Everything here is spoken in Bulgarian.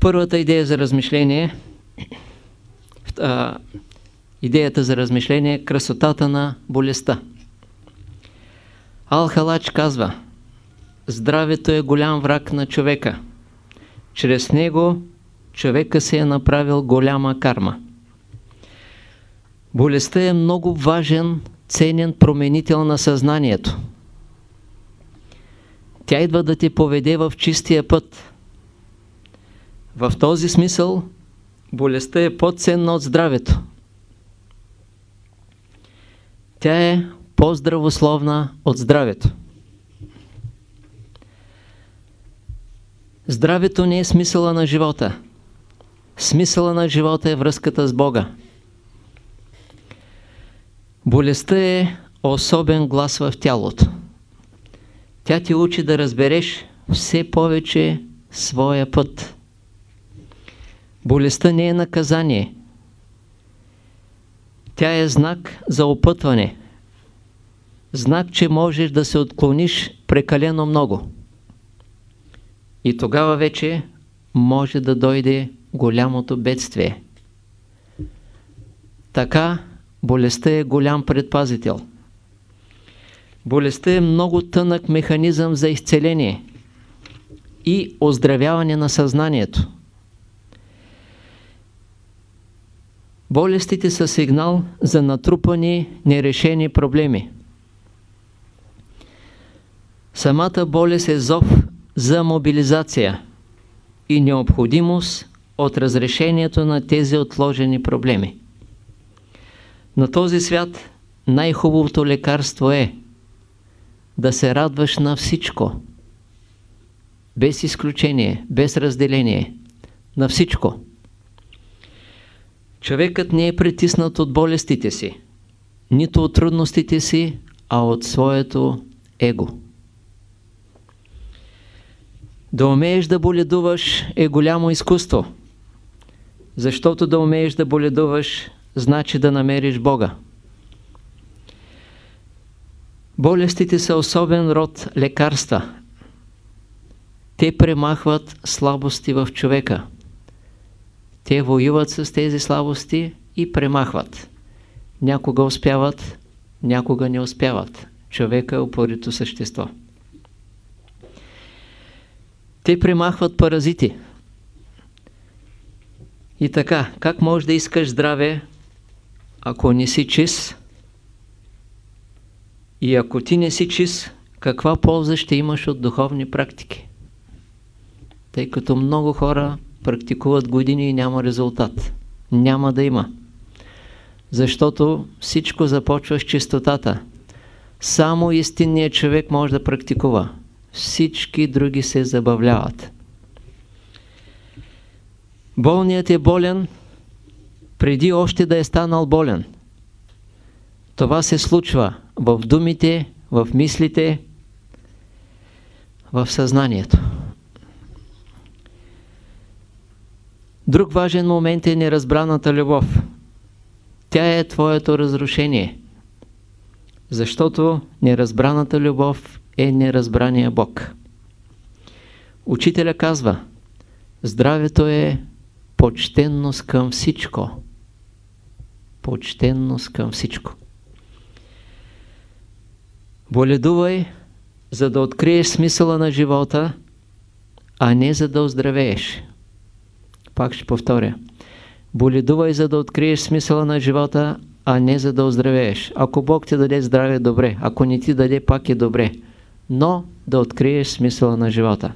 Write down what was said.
Първата идея за размишление, а, идеята за размишление е красотата на болестта. Ал-Халач казва, здравето е голям враг на човека. Чрез него човека се е направил голяма карма. Болестта е много важен, ценен променител на съзнанието. Тя идва да те поведе в чистия път. В този смисъл болестта е по-ценна от здравето. Тя е по-здравословна от здравето. Здравето не е смисъла на живота. Смисъла на живота е връзката с Бога. Болестта е особен глас в тялото. Тя ти учи да разбереш все повече своя път. Болестта не е наказание. Тя е знак за опътване. Знак, че можеш да се отклониш прекалено много. И тогава вече може да дойде голямото бедствие. Така болестта е голям предпазител. Болестта е много тънък механизъм за изцеление и оздравяване на съзнанието. Болестите са сигнал за натрупани нерешени проблеми. Самата болест е зов за мобилизация и необходимост от разрешението на тези отложени проблеми. На този свят най-хубавото лекарство е да се радваш на всичко. Без изключение, без разделение. На всичко. Човекът не е притиснат от болестите си, нито от трудностите си, а от своето его. Да умееш да боледуваш е голямо изкуство, защото да умееш да боледуваш значи да намериш Бога. Болестите са особен род лекарства. Те премахват слабости в човека. Те воюват с тези слабости и премахват. Някога успяват, някога не успяват. Човека е упорито същество. Те премахват паразити. И така, как можеш да искаш здраве, ако не си чист? И ако ти не си чист, каква полза ще имаш от духовни практики? Тъй като много хора практикуват години и няма резултат. Няма да има. Защото всичко започва с чистотата. Само истинният човек може да практикува. Всички други се забавляват. Болният е болен преди още да е станал болен. Това се случва в думите, в мислите, в съзнанието. Друг важен момент е неразбраната любов. Тя е твоето разрушение. Защото неразбраната любов е неразбрания Бог. Учителя казва, здравето е почтенност към всичко. Почтенност към всичко. Боледувай, за да откриеш смисъла на живота, а не за да оздравееш. Пак ще повторя. Боледувай, за да откриеш смисъла на живота, а не за да оздравееш. Ако Бог ти даде здраве, добре. Ако не ти даде, пак е добре. Но да откриеш смисъла на живота.